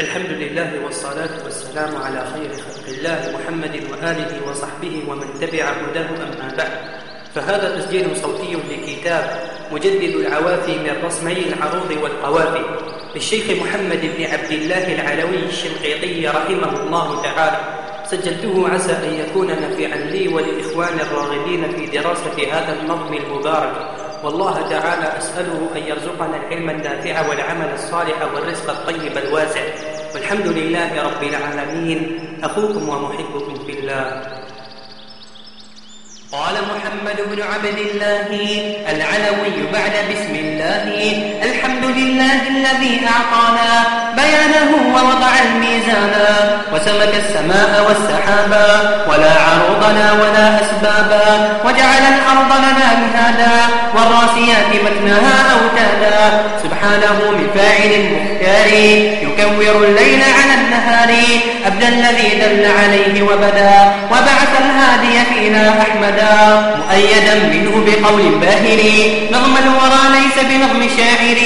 الحمد لله والصلاة والسلام على خير خلق الله محمد وآله وصحبه ومن تبع هداه أما بعد. فهذا تسجيل صوتي لكتاب مجدد العوافي من رسمي العروض والقوافي للشيخ محمد بن عبد الله العلوي الشنقيطي رحمه الله تعالى. سجلته عسى أن يكون نفعا لي وللإخوان الراغبين في دراسة هذا النظم المبارك. والله تعالى أسأله أن يرزقنا العلم النافع والعمل الصالح والرزق الطيب الواسع. والحمد لله رب العالمين. أخوكم ومحبكم في الله. قال محمد بن عبد الله العلوي بعد بسم الله الحمد لله الذي أعطانا بيانه ووضع الميزانا وسمك السماء والسحابا ولا عروضنا ولا أسبابا وجعل الأرض لنا مهادا والراسيات مكنها أوتادا. سبحانه من فاعل مختار يكور الليل على النهار أبدا الذي دل عليه وبدا وبعث الهادي فينا أحمدا. مؤيدا منه بقول باهر. نظم الورى ليس بنظم شاعر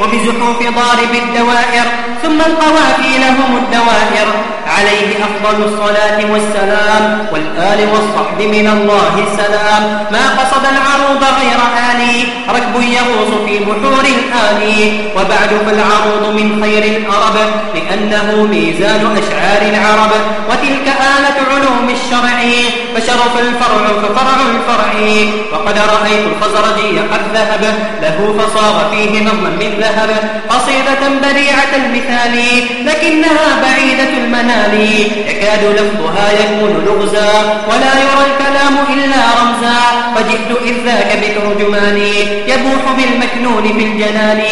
وبزحوف ضارب الدوائر ثم القوافي لهم الدوائر عليه أفضل الصلاة والسلام والآل والصحب من الله السلام ما قصد العروض غير آلي ركب يغوص في بحور الآلي وبعد فالعروض من خير الأرب لأنه ميزان أشعار العرب وتلك آلة علوم الشرع فشرف الفرع ففرع الفرع. وقد رأيت الخزرجي قد ذهب له فصاغ فيه نظما من ذهب. قصيدة بديعة المثال لكنها بعيدة المنال. يكاد لفظها يكون لغزا ولا يرى الكلام إلا رمزا. فجئت إذ ذاك بترجماني يبوح بالمكنون في الجنان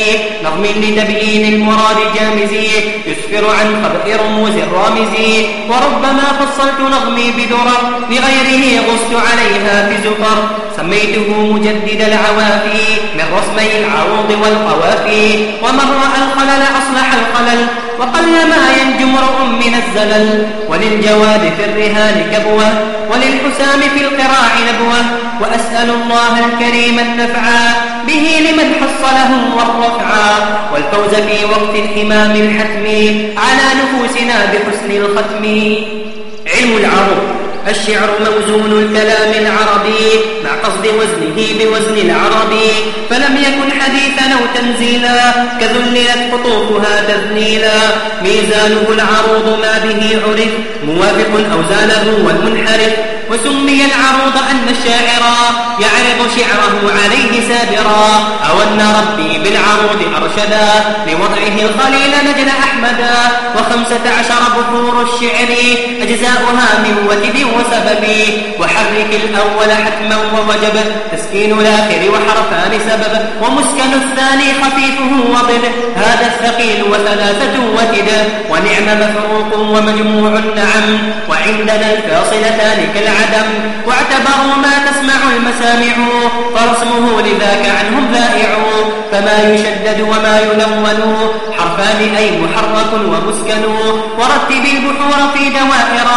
نظم لتبيين المراد جامزي يسفر عن خبء رموز الرامزي وربما فصلت نظمي بدرر لغيره غصت عليها بزفر. سميته مجدد العوافي من رسمي العروض والقوافي. ومن رأى الخلل أصلح الخلل وقل ما ينجو امرؤ من الزلل وللجواد في الرهان كبوة وللحسام في القراع نبوة وأسأل الله الكريم النفعا به لمن حصله والرفعا والفوز في وقت الحمام الحتم على نفوسنا بحسن الختم. علم العروض الشعر موزون الكلام العربي مع قصد وزنه بوزن العربي. فلم يكن حديثا أو تنزيلا كذللت خطوطها تذنيلا. ميزانه العروض ما به عرف موافق أوزانه والمنحرف. وسمي العروض أن الشاعر يعرض شعره عليه سابرا أن ربي بالعروض أرشدا لوضعه الخليل نجل أحمدا وخمسة عشر بحور الشعر أجزاؤها من وتد وسبب. وحرك الأول حتما ووجب تسكين الآخر وحرفان سبب. ومسكن الثاني خفيفه وضد هذا الثقيل وثلاثة وتد ونعم مفروق ومجموع نعم وعندنا الفاصلتان كالعدم واعتبروا ما تسمع المسامع. فرسمه لذاك عنهم ذائع. فما يشدد وما يلون حرفان أي محرك ومسكن ورتب البحور في دوائر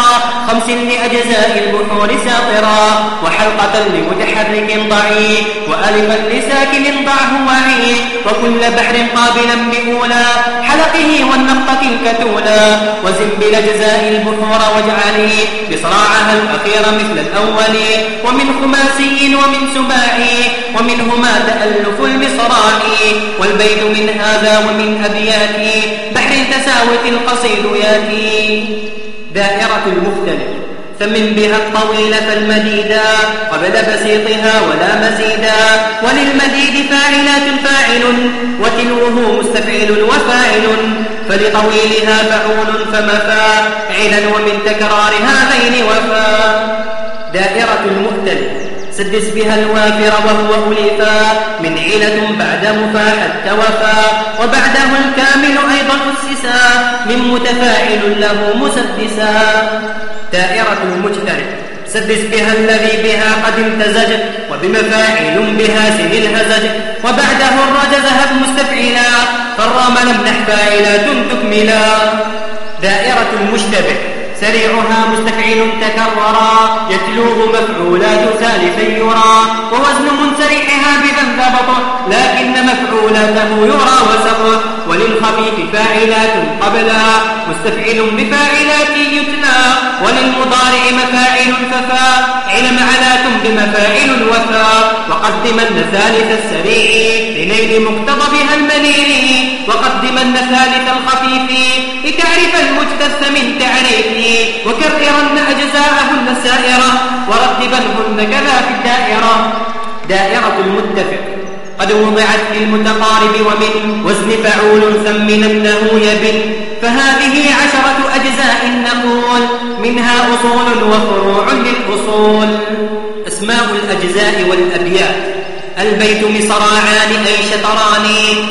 خمس لأجزاء البحور ساطرا وحلقة لمتحرك ضعي وألفا لساكن ضعه وعي وكل بحر قابلا بأولى حلقه والنقطة الكتولى وزن بالأجزاء البحور واجعلي بصراعها الأخير مثل الأول ومن خماسي ومن سباعي ومنهما تألف والبيت من هذا ومن أبيات بحر تساوت القصيد يأتي. دائرة المختلف ثمن بها الطويل فالمديدا قبل بسيطها ولا مزيدا. وللمديد فاعلات فاعل وتلوه مستفعل وفاعل. فلطويلها فعول فمفاعلا ومن تكرار هذين وفا دائرة المؤتل سدس بها الوافر وهو ألفا من علة بعد مفا حتى وفا. وبعده الكامل أيضا أسسا من متفاعل له مسدسا. دائرة المجترئ سدس بها الذي بها قد امتزج وبمفاعل بها سن الهزج. وبعده الرجز هب مستفعلا. فالرام لمنح فاعلات تكملا. دائرة المشتبه. سريعها مستفعل تكررا يتلوه مفعولات ثالثا يرى ووزن منسرحها بذا ضبط لكن مفعولاته يرى وسط وللخفيف فاعلات قبلا مستفعل بفاعلات يتلى وللمضارع مفاعل ففا علم علات بمفاعل وفا وقدمن ثالث السريع لنيل مقتضبها المنيع وقدمن ثالث الخفيف لتعرف المجتث من تعريفه وكررن أجزاءهن سائرة ورتبنهن كذا في الدائرة دائرة المتفق قد وضعت في المتقارب ومن وزن فعول ثمننه يبن فهذه عشرة أجزاء نقول منها أصول وفروع للأصول. أسماء الأجزاء والأبيات. البيت مصراعان أي شطران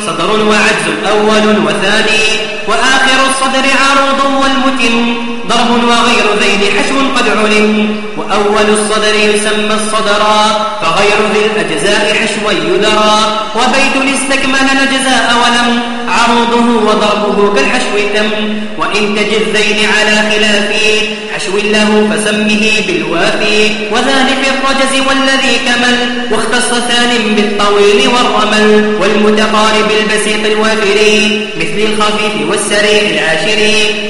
صدر وعجز أول وثاني. وآخر الصدر عروض والمتن ضرب وغير ذين حشو قد علم. وأول الصدر يسمى الصدرا فغير ذي الأجزاء حشوا يدرى وبيت استكمل الأجزاء ولم عروضه وضربه كالحشو تم وإن تجد ذين على خلاف حشو له فسمه بالوافي. في الرجز والذي كمل واختص ثان بالطويل والرمل. والمتقارب البسيط الوافر مثل الخفيف والسريع العاشر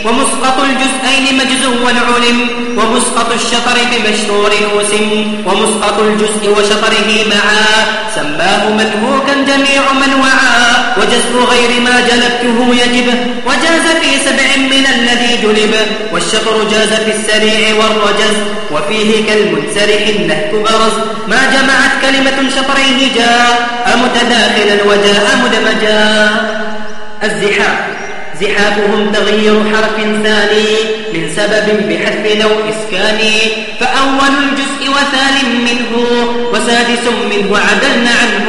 ومسقط الجزئين مجزو علم ومسقط الشطر بمشهور وسم ومسقط الجزء وشطره معا سماه مدهوكا جميع من وعى وجزء غير ما جلبته يجب وجاز في سبع من الذي جلب والشطر جاز في السريع والرجز وفيه كالمنسرح النهك برز ما جمعت كلمة شطريه جاء متداخلا وجاء مدمجا الزحاف زحافهم تغيير حرف ثاني من سبب بحذف لو إسكان فأول الجزء وثان منه وسادس منه عدلنا عنه.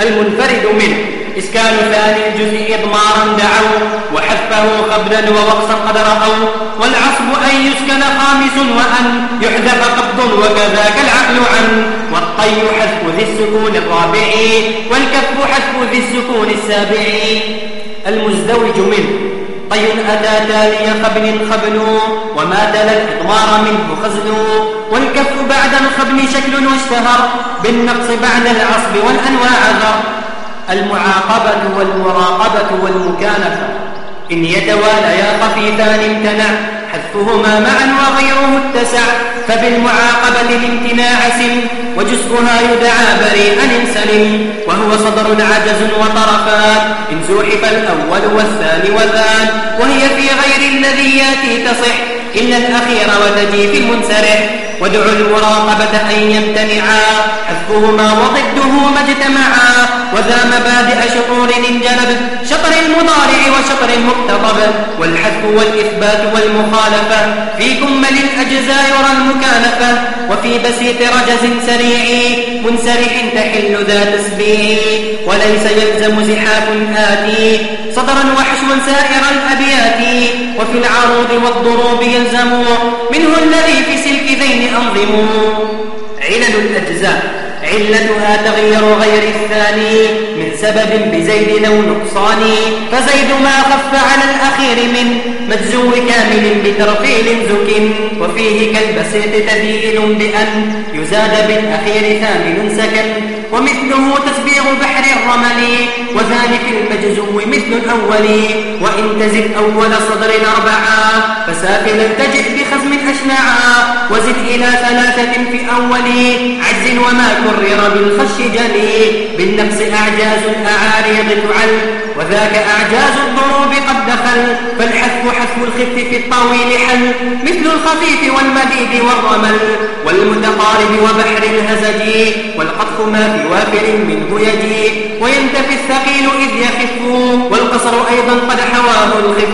المنفرد منه. إسكان ثاني الجزء إضمارا دعوا وحذفه قبلا ووقصا قد رأوا والعصب أن يسكن خامس وأن يحذف قبض وكذاك العقل عن. والطي حذف ذي السكون الرابع والكف حذف ذي السكون السابع. المزدوج منه. طي أتى تالي خبل خبل وما تلا الإضمار منه خزل والكف بعد الخبل شكل واشتهر بالنقص بعد العصب والأنواع ذر. المعاقبة والمراقبة والمكانفة إن يتواليا خفيفان امتنع حذفهما معا وغيره اتسع. فبالمعاقبة الامتناع سن وجزءها يدعى بريئا سلم وهو صدر عجز وطرفان إن زوحف الأول والثاني وذان وهي في غير الذي يأتي تصح. إلا الأخير وتجي في المنسرح. وادعوا المراقبة أن يمتنعا. حذفهما وضده ما اجتمعا. وذا مبادئ شطور انجلب. شطر المضارع وشطر المقتضب والحذف والإثبات والمخالفة. في كمل الأجزاء يرى المكانفة. وفي بسيط رجز سريع منسرح تحل ذا تسبيح. وليس يلزم زحاف آتي. صدرا وحشوا سائر الأبيات. وفي العروض والضروب يلزم. منه الذي في سلك ذين أنظم علل الأجزاء. علتها تغير غير الثاني من سبب بزيد أو نقصان فزيد ما خف على الأخير من مجزو كامل بترفيل زك وفيه كالبسيط تدين بأن يزاد بالأخير ثامن سكن ومثله تسبيغ بحر الرمل وذلك المجزو مثل الأول وإن تزد أول صدر أربعا فسافلا تجد بخزم أشنعا وزد إلى ثلاثة في أول عجز وما كرر بالخش جلي بالنفس أعجاز الأعاريض تعل وذاك أعجاز الضروب قد دخل فالحذف حذف الخف في الطويل حل مثل الخفيف والمديد والرمل والمتقارب وبحر الهزج والقطف ما في وافر منه يجي وينتفي الثقيل إذ يخف والقصر أيضا قد حواه الخف.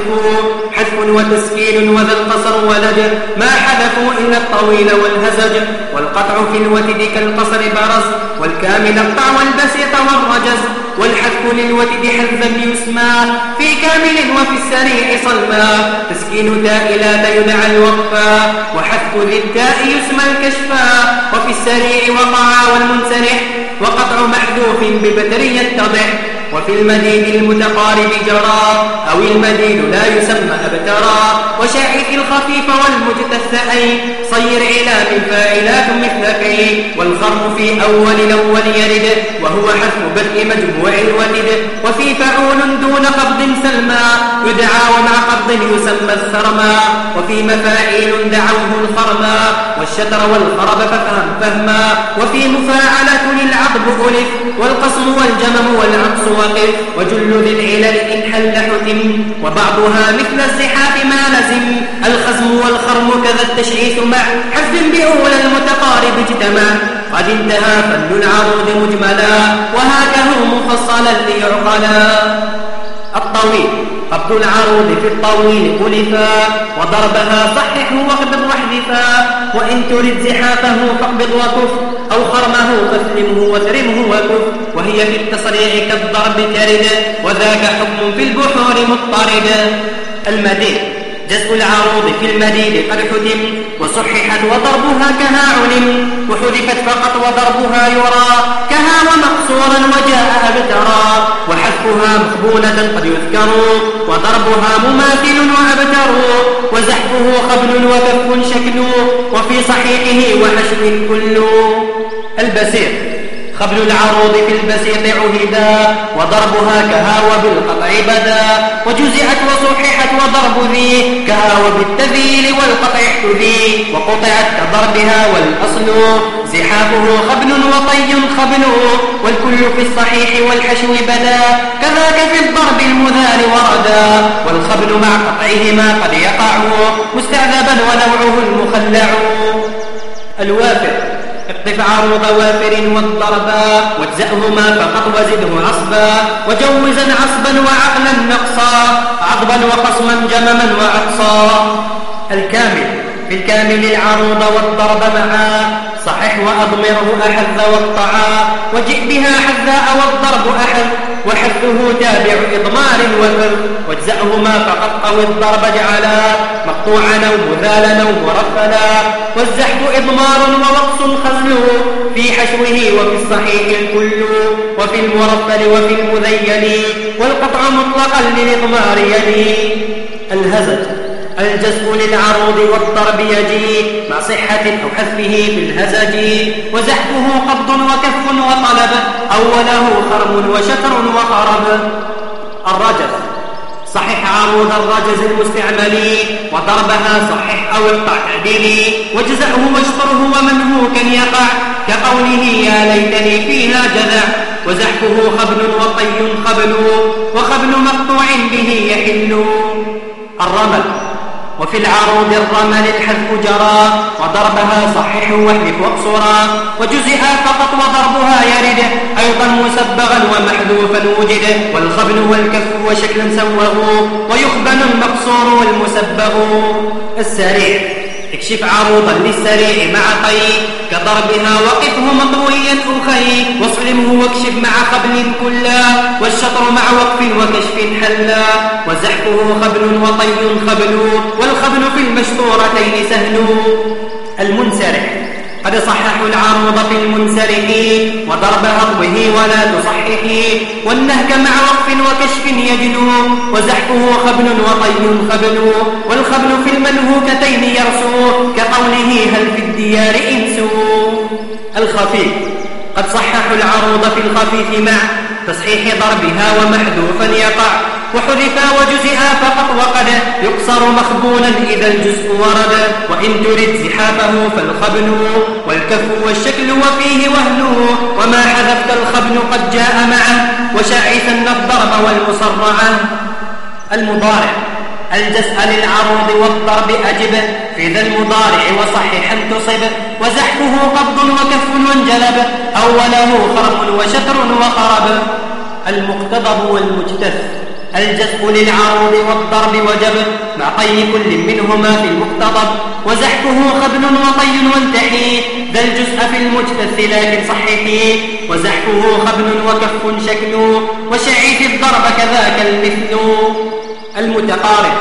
حذف وتسكين وذا القصر ولد ما حذفوا إلا الطويل والهزج والقطع في الوتد كالقصر برز والكامل الطع والبسيط والرجز. والحذف للوتد حذفا يسمى. في كامل وفي السريع صلما تسكين تاء لا يدعى الوقفا. وحذف ذي التاء يسمى الكشفا. وفي السريع وقع والمنسرح. وقطع محذوف ببتر يتضح. وفي المديد المتقارب جرى أو المديد لا يسمى أبترى. وشاعث الخفيف والمجتث أي صير إلى من فاعلات مثل كي والخرم في أول الأول يرد وهو حذف بدء مجموع الولد وفي فعول دون قبض سلمى يدعى ومع قبض يسمى الثرما وفي مفاعيل دعوه الخرما والشتر والخرب ففهم فهما وفي مفاعلة للعقب ألف والقسم والجمم والعكس وقف. وجل ذي العلل إن حل حتم وبعضها مثل الزحاف ما لزم. الخزم والخرم كذا التشعيث مع. حذف بأولى المتقارب اجتمع. قد انتهى فن العروض مجملا. وهكذا مفصلا ليعقلا. الطويل. قبض العروض في الطويل ألفا وضربها صحح واقبض واحذفا وإن ترد زحافه فاقبض وكف أو خرمه فاسلمه وترمه وكف. وهي في التصريع كالضرب ترد وذاك حكم في البحور مضطرد المدين جزء العروض في المديد قد حدم وصححت وضربها كها علم وحذفت فقط وضربها يرى كها ومقصورا وجاء أبترا وحذفها مخبونة قد يذكر وضربها مماثل وأبتر وزحفه خبل وكف شكل وفي صحيحه وحشو كل. البسيط خبل العروض في البسيط عهدا وضربها كهاوى بالقطع بدا وجزئت وصححت وضرب ذي كهاوى بالتذيل والقطع احتذي وقطعت كضربها والأصل زحافه خبل وطي خبل والكل في الصحيح والحشو بدا كذاك في الضرب المذال وردا والخبل مع قطعهما قد يقع مستعذبا ونوعه المخلع الوافر. اقطف عروض وافر والضربا واجزأهما فقط وزده عصبا وجوزا عصبا وعقلا نقصا عضبا وقصما جمما وعقصا الكامل في الكامل العروض والضرب معا صحح وأضمره أحذ والطعا وجئ بها حذاء والضرب أحذ. وحذه تابع إضمار وفر واجزأهما فقط أو الضرب جعلا. مقطوعا أو مثالا أو مرفلا والزحف إضمار ووقص خزل في حشوه وفي الصحيح الكل. وفي المرفل وفي المذين والقطع مطلقا للإضمار يلي. الهزج الجزء للعروض والضرب يجي مع صحة أو حذفه الهزج. وزحفه قبض وكف وطلب. أوله خرم وشتر وقرب. الرجز. صحح عروض الرجز المستعمل. وضربها صحح أو اقطع تعديلي. وجزأه واشطره ومنهوكا يقع. كقوله يا ليتني فيها جذع. وزحفه خبل وطي خبل. وخبل مقطوع به يحل. الرمل. وفي العروض الرمل الحذف جرى وضربها صحح واحذف واقصرا وجزئا فقط وضربها يرد أيضا مسبغا ومحذوفا وجد والخبل والكف وشكلا سوغوا ويخبل المقصور والمسبغ السريع. اكشف عروضا للسريع مع قي كضربها وقفه مطويا أخي واصرمه واكشف مع خبل كلا والشطر مع وقف وكشف حلا وزحفه خبل وطي خبل والخبل في المشطورتين سهل المنسرح. قد صححوا العروض في المنسرح وضرب هضبه ولا تصححي والنهك مع وقف وكشف يجلو وزحفه خبل وطي خبل والخبل في المنهوكتين يرسو كقوله هل في الديار إنس الخفيف. قد صححوا العروض في الخفيف مع تصحيح ضربها ومحذوفا يقع وحذفا وجزئا فقط وقد يقصر مخبولا إذا الجزء ورد. وإن ترد زحافه فالخبن والكف والشكل وفيه وهن وما حذفت الخبن قد جاء معه. وشاعثا الضرب والمصرعة المضارع. الجزء للعروض والضرب أجب. في ذا المضارع وصححا تصب وزحفه قبض وكف وانجلب. أوله خرم وشتر وخرب المقتضب والمجتث. الجزء للعروض والضرب وجب مع طي كل منهما في المقتضب وزحفه خبل وطي وانتحي ذا الجزء في المجتث لكن صححي وزحفه خبل وكف شكل وشعيث الضرب كذاك المثل المتقارب.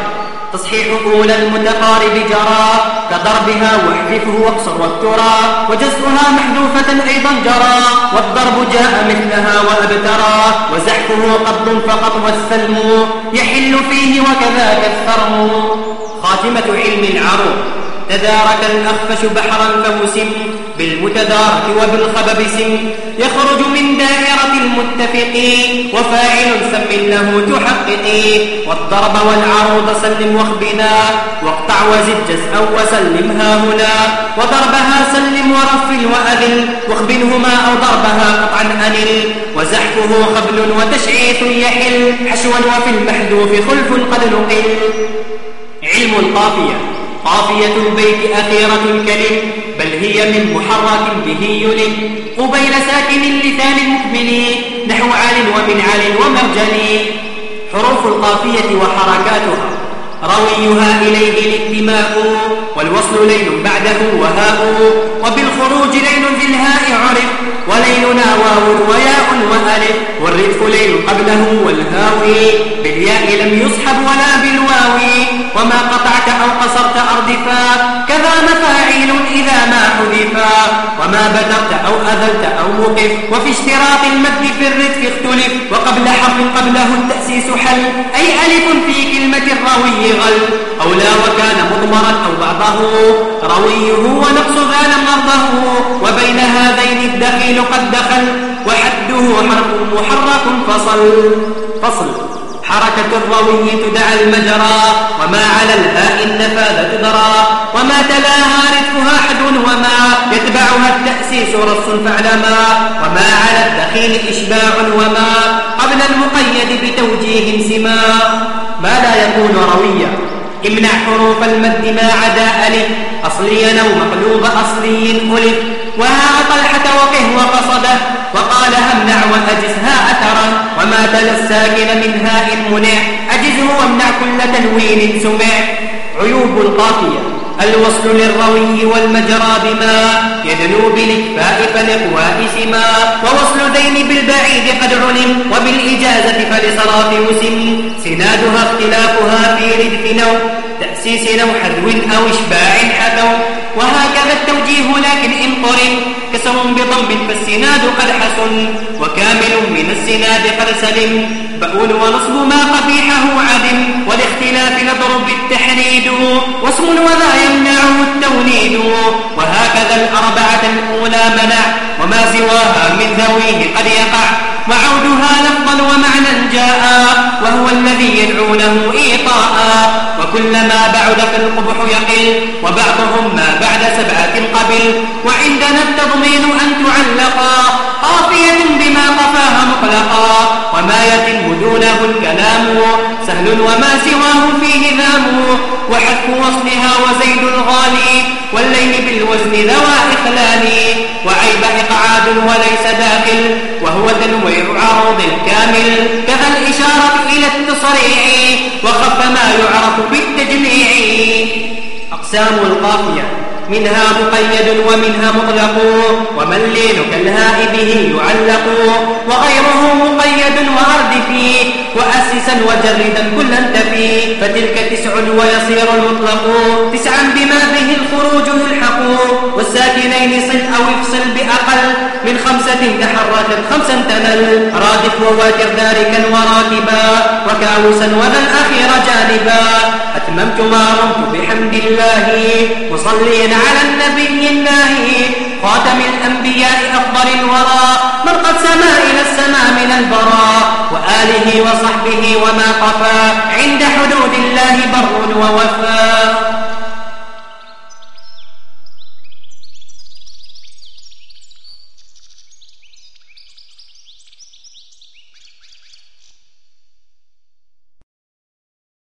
تصحيح والتصحيح أول المتقارب جرى كضربها واحذفه واقصر والترى وجزءها محذوفة أيضا جرى والضرب جاء مثلها وأبترى وزحفه قبض فقط والسلم يحل فيه وكذاك الثرم. خاتمة علم العروض تدارك الأخفش بحرا فوسم بالمتدارك وبالخبب سم يخرج من دائرة المتفقين وفاعل سم له تحققي والضرب والعروض سلم واخبنا. واقطع وزد أو وسلمها هنا وضربها سلم ورفل وأذل. واخبنهما أو ضربها قطعا أنل. وزحفه خبل وتشعيث يحل. حشوا وفي المحذوف خلف قد نقل. علم القافية قافية البيت أخيرة الكلم بل هي من محرك به يلم قبيل ساكن اللسان المكمل نحو عال ومن عال ومرجل. حروف القافية وحركاتها. رويها إليه الانتماء والوصل ليل بعده وهاء. وبالخروج ليل في الهاء عرف وليلنا واو وياء وألف. والردف ليل قبله والهاوي بالياء لم يصحب ولا بالواو. وما قطعت أو قصرت أردفا كذا مفاعيل إذا ما حذفا وما بدرت أو أذلت أو وقف وفي اشتراط المد في الردف اختلف وقبل حرف قبله التأسيس حل أي ألف في كلمة الراوي غل أو لا وكان مضمرا أو بعضه رويه ونقص ذا لم وبين هذين الدخيل قد دخل وحده حرف محرك فصل فصل حركة الروي تدعى المجرى وما على الهاء النفاذة تدرى وما تلاها رثها حد وما يتبعها التأسيس رص فعلما وما على الدخيل إشباع وما قبل المقيد بتوجيه سما. ما لا يكون رويا امنع حروف المد ما عدا ألف أصليا أو مقلوب أصلي ألف. وها طلحة وقه وقصده وقال همنع وأجزها وما تلا الساكن من هاء منع. أجزه وامنع كل تنوين سمع. عيوب القافية. الوصل للروي والمجرى بما يدنو بالإكفاء فالإقواء سما. ووصل دين بالبعيد قد علم. وبالإجازة فلصلاة وسم. سنادها اختلافها في ردف نوم تأسيس أو حذو أو إشباع حذو وهكذا التوجيه لكن إن قرن. كسر بضم فالسناد قد حسن وكامل من السناد قد سلم بؤول ونصب ما قبيحه عدم والاختلاف نضرب بالتحريد واسم وذا يمنعه التوليد وهكذا الأربعة الأولى منع وما سواها من ذويه قد يقع وعودها لفظا ومعنى جاء وهو الذي يدعونه إيطاء. وكلما بعد فالقبح يقل وبعضهم ما بعد سبعة قبل. وعندنا التضمين أن تعلقا قافية بما قفاها مطلقا. وما يتم دونه الكلام سهل وما سواه فيه ذام وحذف وصلها وزيد الغالي والليل بالوزن ذوى إخلال وعيب إقعاد وليس داخل. وهو تنويع عروض الكامل كذا الإشارة إلى التصريع وخف ما يعرف بالتجميع. أقسام القافية منها مقيد ومنها مطلق كالهاء به يعلق وغيره مقيد وأرد فيه وأسسا وجردا كلا تفي فتلك تسع ويصير المطلق. تسعا بما به الخروج يلحق والساكنين صل أو افصل بأقل من خمسة تحركت خمسا تنل. رادف وواتر ذلك وراكبا وكاوسا وذا الأخير جانبا. أتممت ما رمت بحمد الله مصليا على النبي الناهي خاتم الأنبياء أفضل الورى من قد سما إلى السماء من البراء وآله وصحبه وما قفا عند حدود الله بر ووفا.